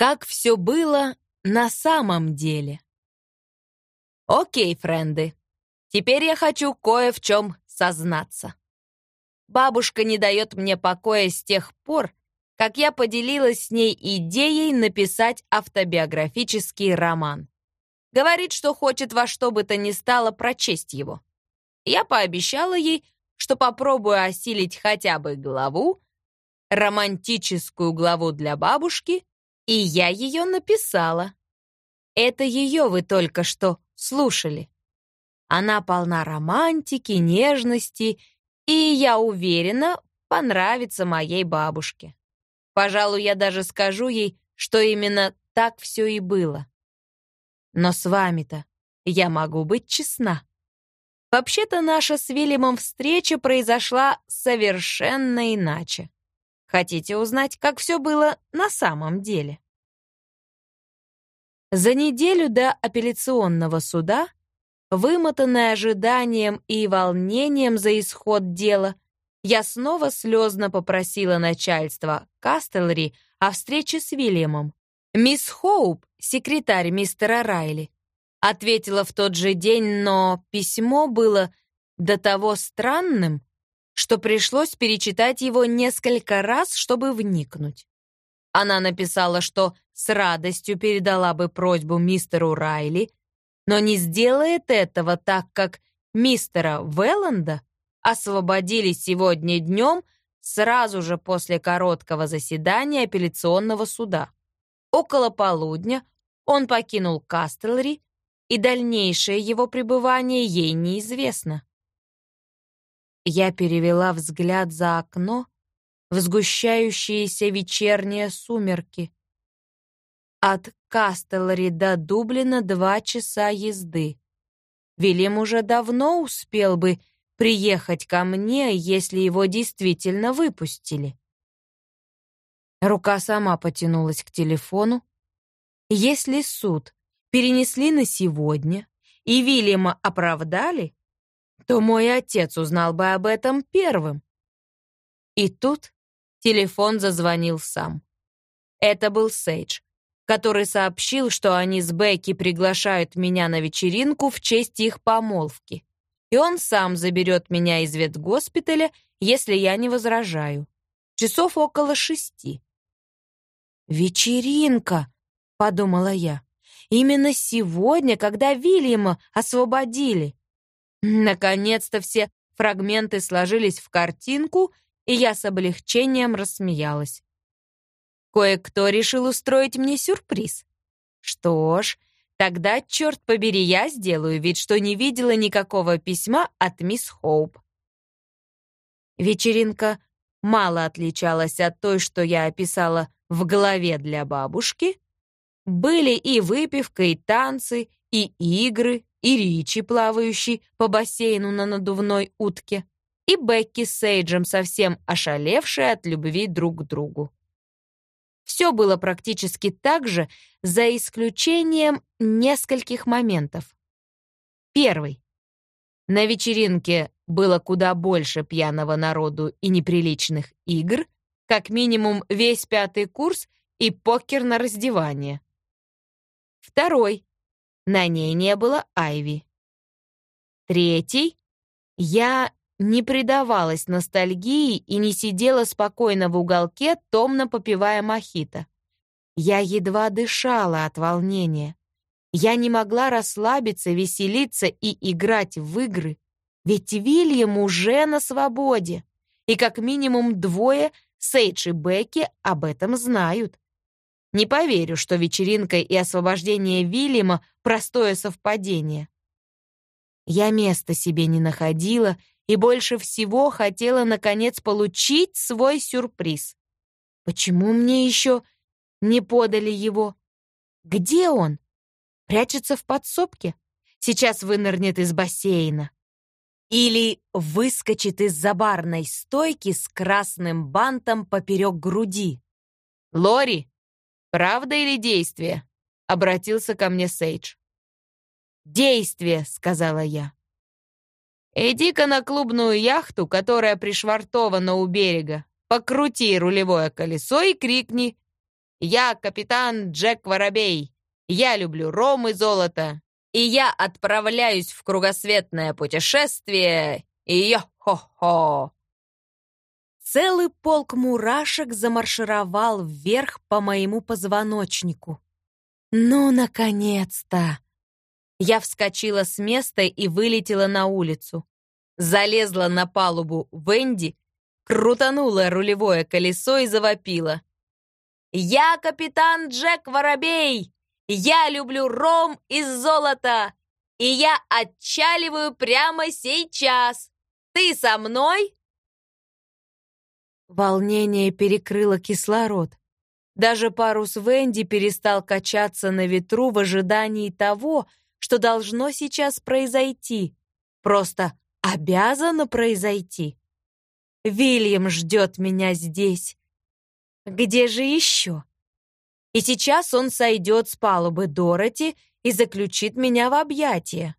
Как все было на самом деле. Окей, френды, теперь я хочу кое в чем сознаться. Бабушка не дает мне покоя с тех пор, как я поделилась с ней идеей написать автобиографический роман. Говорит, что хочет во что бы то ни стало прочесть его. Я пообещала ей, что попробую осилить хотя бы главу, романтическую главу для бабушки, и я ее написала. Это ее вы только что слушали. Она полна романтики, нежности, и, я уверена, понравится моей бабушке. Пожалуй, я даже скажу ей, что именно так все и было. Но с вами-то я могу быть честна. Вообще-то наша с Вильямом встреча произошла совершенно иначе. Хотите узнать, как все было на самом деле? За неделю до апелляционного суда, вымотанная ожиданием и волнением за исход дела, я снова слезно попросила начальство Кастелри о встрече с Вильямом. Мисс Хоуп, секретарь мистера Райли, ответила в тот же день, но письмо было до того странным, что пришлось перечитать его несколько раз, чтобы вникнуть. Она написала, что с радостью передала бы просьбу мистеру Райли, но не сделает этого, так как мистера Велланда освободили сегодня днем сразу же после короткого заседания апелляционного суда. Около полудня он покинул Кастелри, и дальнейшее его пребывание ей неизвестно. Я перевела взгляд за окно в сгущающиеся вечерние сумерки. От Кастелри до Дублина два часа езды. Вильям уже давно успел бы приехать ко мне, если его действительно выпустили. Рука сама потянулась к телефону. Если суд перенесли на сегодня и Вильяма оправдали, то мой отец узнал бы об этом первым. И тут телефон зазвонил сам. Это был Сейдж, который сообщил, что они с Бекки приглашают меня на вечеринку в честь их помолвки. И он сам заберет меня из ветгоспиталя, если я не возражаю. Часов около шести. «Вечеринка!» — подумала я. «Именно сегодня, когда Вильяма освободили». Наконец-то все фрагменты сложились в картинку, и я с облегчением рассмеялась. Кое-кто решил устроить мне сюрприз. Что ж, тогда, черт побери, я сделаю вид, что не видела никакого письма от мисс Хоуп. Вечеринка мало отличалась от той, что я описала в голове для бабушки. Были и выпивка, и танцы, и игры, и Ричи, плавающий по бассейну на надувной утке, и Бекки с Сейджем, совсем ошалевшие от любви друг к другу. Все было практически так же, за исключением нескольких моментов. Первый. На вечеринке было куда больше пьяного народу и неприличных игр, как минимум весь пятый курс и покер на раздевание. Второй. На ней не было Айви. Третий. Я не предавалась ностальгии и не сидела спокойно в уголке, томно попивая мохито. Я едва дышала от волнения. Я не могла расслабиться, веселиться и играть в игры, ведь Вильям уже на свободе, и как минимум двое, Сейдж и Бекки, об этом знают. Не поверю, что вечеринка и освобождение Вильяма — простое совпадение. Я места себе не находила и больше всего хотела, наконец, получить свой сюрприз. Почему мне еще не подали его? Где он? Прячется в подсобке? Сейчас вынырнет из бассейна. Или выскочит из-за барной стойки с красным бантом поперек груди. «Лори, правда или действие?» — обратился ко мне Сейдж. «Действие», — сказала я. Иди-ка на клубную яхту, которая пришвартована у берега, покрути рулевое колесо и крикни Я капитан Джек Воробей. Я люблю ром и золото. И я отправляюсь в кругосветное путешествие. Йо-хо-хо!» Целый полк мурашек замаршировал вверх по моему позвоночнику. «Ну, наконец-то!» Я вскочила с места и вылетела на улицу. Залезла на палубу Венди, крутанула рулевое колесо и завопила. «Я капитан Джек Воробей! Я люблю ром из золота! И я отчаливаю прямо сейчас! Ты со мной?» Волнение перекрыло кислород. Даже парус Венди перестал качаться на ветру в ожидании того, что должно сейчас произойти. Просто обязано произойти. Вильям ждет меня здесь. Где же еще? И сейчас он сойдет с палубы Дороти и заключит меня в объятия.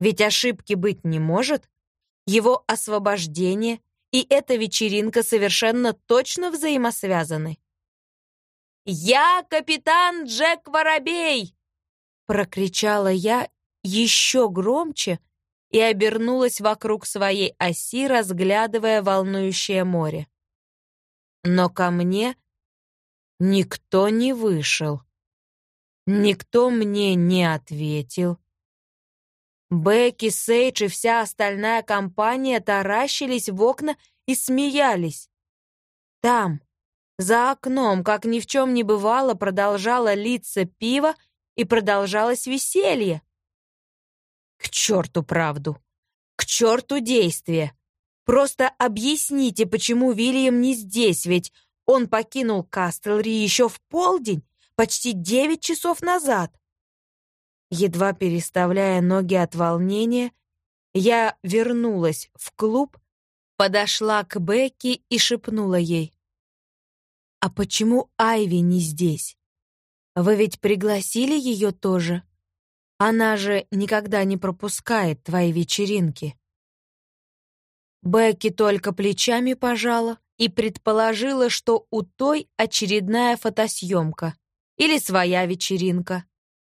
Ведь ошибки быть не может. Его освобождение и эта вечеринка совершенно точно взаимосвязаны. «Я капитан Джек Воробей!» Прокричала я еще громче и обернулась вокруг своей оси, разглядывая волнующее море. Но ко мне никто не вышел. Никто мне не ответил. Бекки, Сейдж и вся остальная компания таращились в окна и смеялись. Там, за окном, как ни в чем не бывало, продолжало литься пиво и продолжалось веселье. К черту правду! К черту действие! Просто объясните, почему Вильям не здесь, ведь он покинул Кастлри еще в полдень, почти девять часов назад. Едва переставляя ноги от волнения, я вернулась в клуб, подошла к Бекки и шепнула ей. «А почему Айви не здесь?» Вы ведь пригласили ее тоже? Она же никогда не пропускает твои вечеринки. Бекки только плечами пожала и предположила, что у той очередная фотосъемка или своя вечеринка,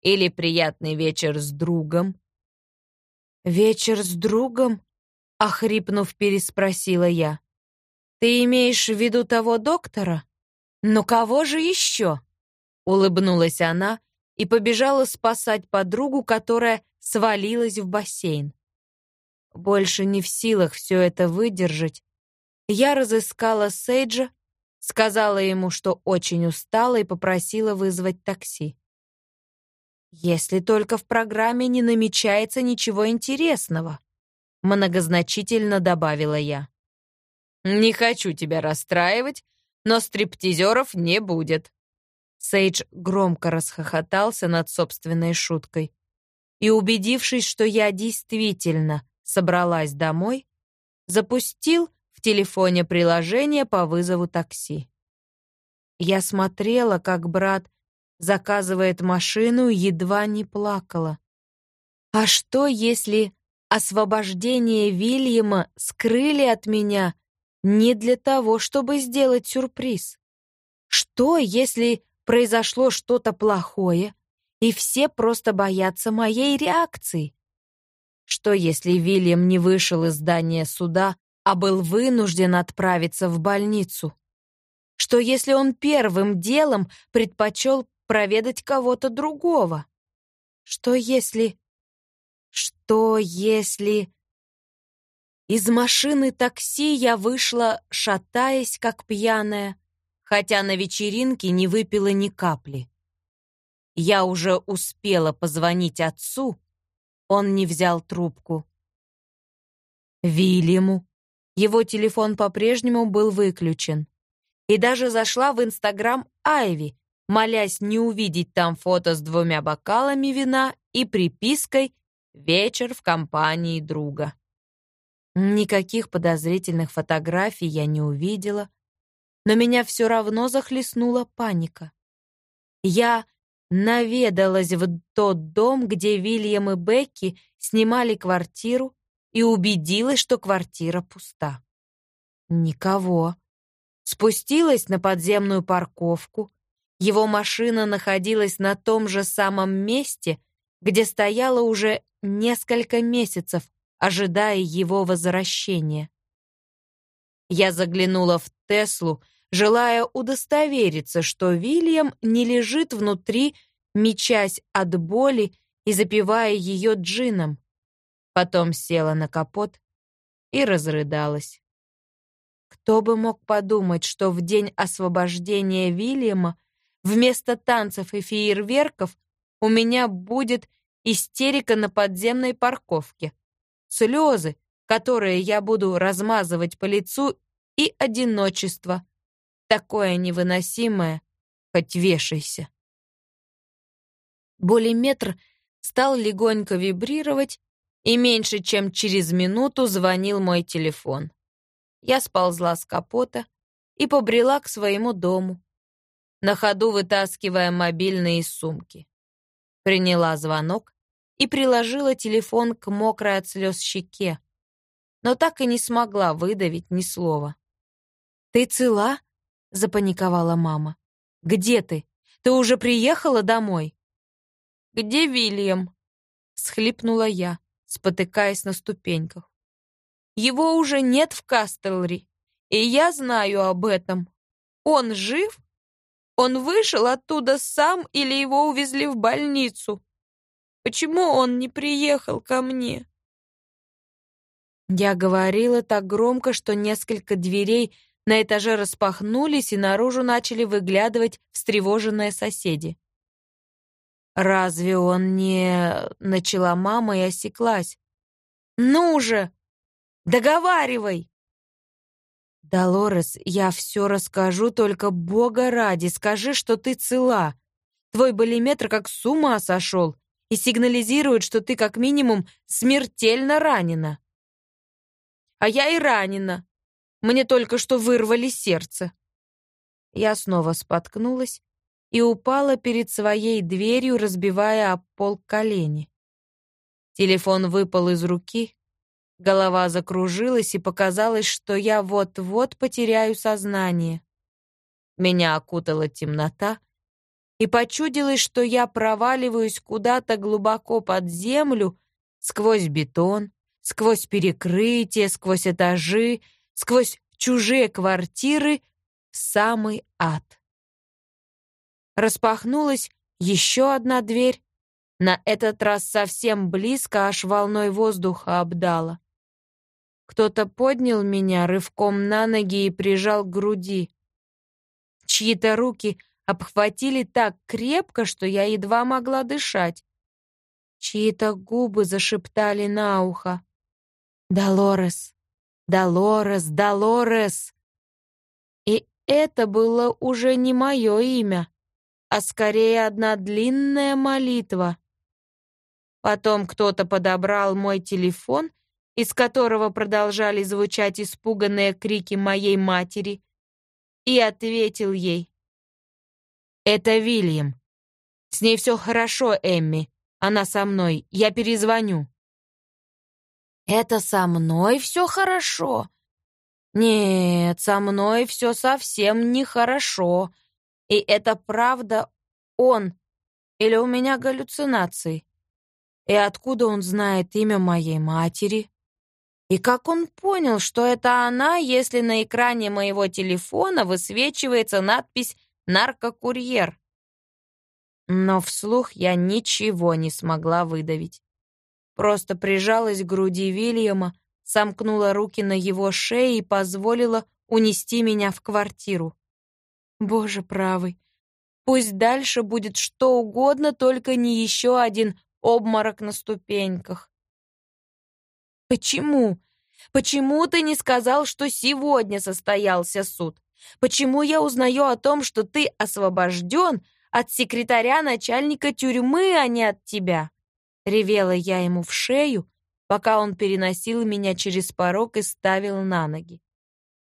или приятный вечер с другом. «Вечер с другом?» — охрипнув, переспросила я. «Ты имеешь в виду того доктора? Но кого же еще?» Улыбнулась она и побежала спасать подругу, которая свалилась в бассейн. Больше не в силах все это выдержать, я разыскала Сейджа, сказала ему, что очень устала и попросила вызвать такси. «Если только в программе не намечается ничего интересного», многозначительно добавила я. «Не хочу тебя расстраивать, но стриптизеров не будет», Сейдж громко расхохотался над собственной шуткой. И, убедившись, что я действительно собралась домой, запустил в телефоне приложение по вызову такси. Я смотрела, как брат заказывает машину, едва не плакала. А что, если освобождение Вильяма скрыли от меня не для того, чтобы сделать сюрприз? Что, если произошло что-то плохое, и все просто боятся моей реакции. Что если Вильям не вышел из здания суда, а был вынужден отправиться в больницу? Что если он первым делом предпочел проведать кого-то другого? Что если... Что если... Из машины такси я вышла, шатаясь, как пьяная, хотя на вечеринке не выпила ни капли. Я уже успела позвонить отцу, он не взял трубку. Вильяму. Его телефон по-прежнему был выключен. И даже зашла в Инстаграм Айви, молясь не увидеть там фото с двумя бокалами вина и припиской «Вечер в компании друга». Никаких подозрительных фотографий я не увидела, но меня все равно захлестнула паника. Я наведалась в тот дом, где Вильям и Бекки снимали квартиру, и убедилась, что квартира пуста. Никого. Спустилась на подземную парковку, Его машина находилась на том же самом месте, где стояла уже несколько месяцев, ожидая его возвращения. Я заглянула в Теслу, желая удостовериться, что Вильям не лежит внутри, мечась от боли и запивая ее джином. Потом села на капот и разрыдалась. Кто бы мог подумать, что в день освобождения Вильяма вместо танцев и фейерверков у меня будет истерика на подземной парковке, слезы, которые я буду размазывать по лицу, и одиночество, такое невыносимое, хоть вешайся. Болиметр стал легонько вибрировать, и меньше чем через минуту звонил мой телефон. Я сползла с капота и побрела к своему дому, на ходу вытаскивая мобильные из сумки. Приняла звонок и приложила телефон к мокрой от слез щеке, но так и не смогла выдавить ни слова. «Ты цела?» — запаниковала мама. «Где ты? Ты уже приехала домой?» «Где Вильям?» — схлипнула я, спотыкаясь на ступеньках. «Его уже нет в Кастелри, и я знаю об этом. Он жив? Он вышел оттуда сам или его увезли в больницу? Почему он не приехал ко мне?» Я говорила так громко, что несколько дверей на этаже распахнулись, и наружу начали выглядывать встревоженные соседи. «Разве он не...» — начала мама и осеклась. «Ну же! Договаривай!» «Долорес, я все расскажу, только Бога ради, скажи, что ты цела. Твой болиметр как с ума сошел и сигнализирует, что ты как минимум смертельно ранена». А я и ранена. Мне только что вырвали сердце. Я снова споткнулась и упала перед своей дверью, разбивая об пол колени. Телефон выпал из руки, голова закружилась и показалось, что я вот-вот потеряю сознание. Меня окутала темнота, и почудилось, что я проваливаюсь куда-то глубоко под землю, сквозь бетон, сквозь перекрытия, сквозь этажи, сквозь чужие квартиры в самый ад. Распахнулась еще одна дверь, на этот раз совсем близко, аж волной воздуха обдала. Кто-то поднял меня рывком на ноги и прижал к груди. Чьи-то руки обхватили так крепко, что я едва могла дышать. Чьи-то губы зашептали на ухо. Долорес, Долорес, Долорес. И это было уже не мое имя, а скорее одна длинная молитва. Потом кто-то подобрал мой телефон, из которого продолжали звучать испуганные крики моей матери, и ответил ей. «Это Вильям. С ней все хорошо, Эмми. Она со мной. Я перезвоню». Это со мной все хорошо? Нет, со мной все совсем нехорошо. И это правда он. Или у меня галлюцинации? И откуда он знает имя моей матери? И как он понял, что это она, если на экране моего телефона высвечивается надпись «Наркокурьер»? Но вслух я ничего не смогла выдавить. Просто прижалась к груди Вильяма, сомкнула руки на его шее и позволила унести меня в квартиру. Боже правый, пусть дальше будет что угодно, только не еще один обморок на ступеньках. Почему? Почему ты не сказал, что сегодня состоялся суд? Почему я узнаю о том, что ты освобожден от секретаря начальника тюрьмы, а не от тебя? Ревела я ему в шею, пока он переносил меня через порог и ставил на ноги.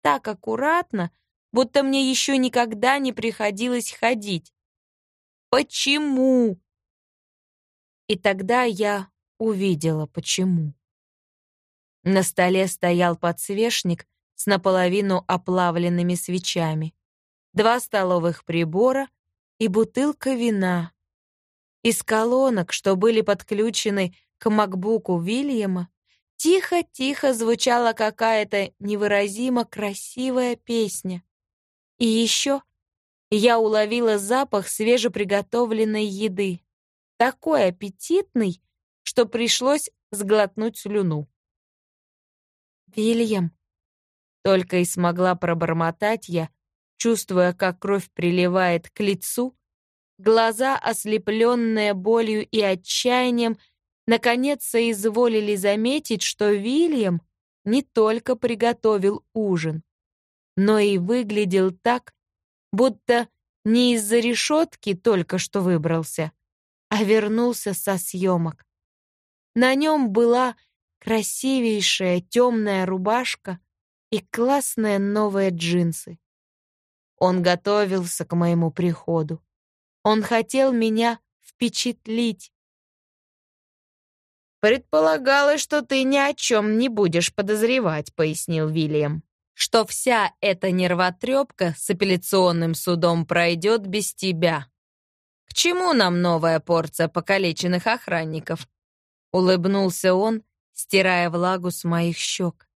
Так аккуратно, будто мне еще никогда не приходилось ходить. Почему? И тогда я увидела, почему. На столе стоял подсвечник с наполовину оплавленными свечами, два столовых прибора и бутылка вина. Из колонок, что были подключены к макбуку Вильяма, тихо-тихо звучала какая-то невыразимо красивая песня. И еще я уловила запах свежеприготовленной еды, такой аппетитный, что пришлось сглотнуть слюну. «Вильям», — только и смогла пробормотать я, чувствуя, как кровь приливает к лицу, глаза, ослепленные болью и отчаянием, наконец соизволили заметить, что Вильям не только приготовил ужин, но и выглядел так, будто не из-за решетки только что выбрался, а вернулся со съемок. На нем была красивейшая темная рубашка и классные новые джинсы. Он готовился к моему приходу. Он хотел меня впечатлить. «Предполагалось, что ты ни о чем не будешь подозревать», — пояснил Вильям. «Что вся эта нервотрепка с апелляционным судом пройдет без тебя. К чему нам новая порция покалеченных охранников?» Улыбнулся он, стирая влагу с моих щек.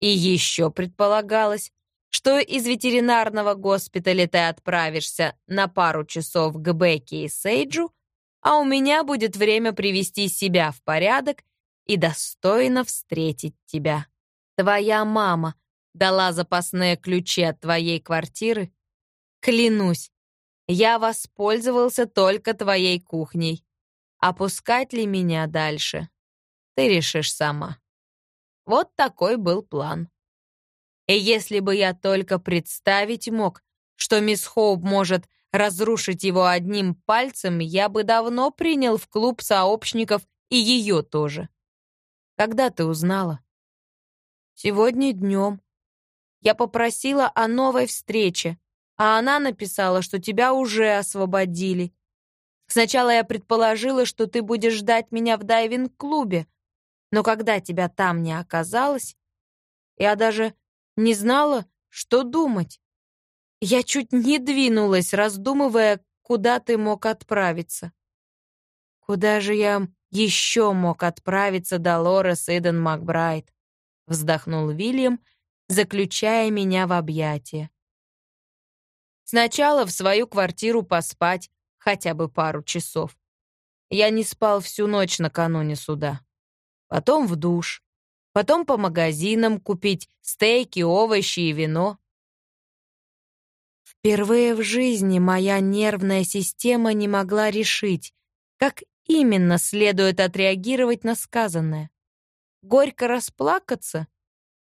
И еще предполагалось, что из ветеринарного госпиталя ты отправишься на пару часов к Бекке и Сейджу, а у меня будет время привести себя в порядок и достойно встретить тебя. Твоя мама дала запасные ключи от твоей квартиры. Клянусь, я воспользовался только твоей кухней. Опускать ли меня дальше, ты решишь сама. Вот такой был план. И если бы я только представить мог, что мисс Хоуп может разрушить его одним пальцем, я бы давно принял в клуб сообщников и ее тоже. Когда ты узнала? Сегодня днем. Я попросила о новой встрече, а она написала, что тебя уже освободили. Сначала я предположила, что ты будешь ждать меня в дайвинг-клубе, но когда тебя там не оказалось, я даже не знала, что думать. Я чуть не двинулась, раздумывая, куда ты мог отправиться. Куда же я еще мог отправиться, Долорес Иден Макбрайт? Вздохнул Вильям, заключая меня в объятия. Сначала в свою квартиру поспать хотя бы пару часов. Я не спал всю ночь накануне суда. Потом в душ потом по магазинам купить стейки, овощи и вино. Впервые в жизни моя нервная система не могла решить, как именно следует отреагировать на сказанное. Горько расплакаться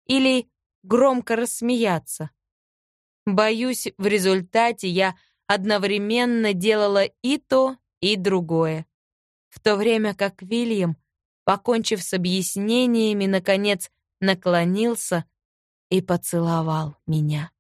или громко рассмеяться? Боюсь, в результате я одновременно делала и то, и другое. В то время как Вильям покончив с объяснениями, наконец наклонился и поцеловал меня.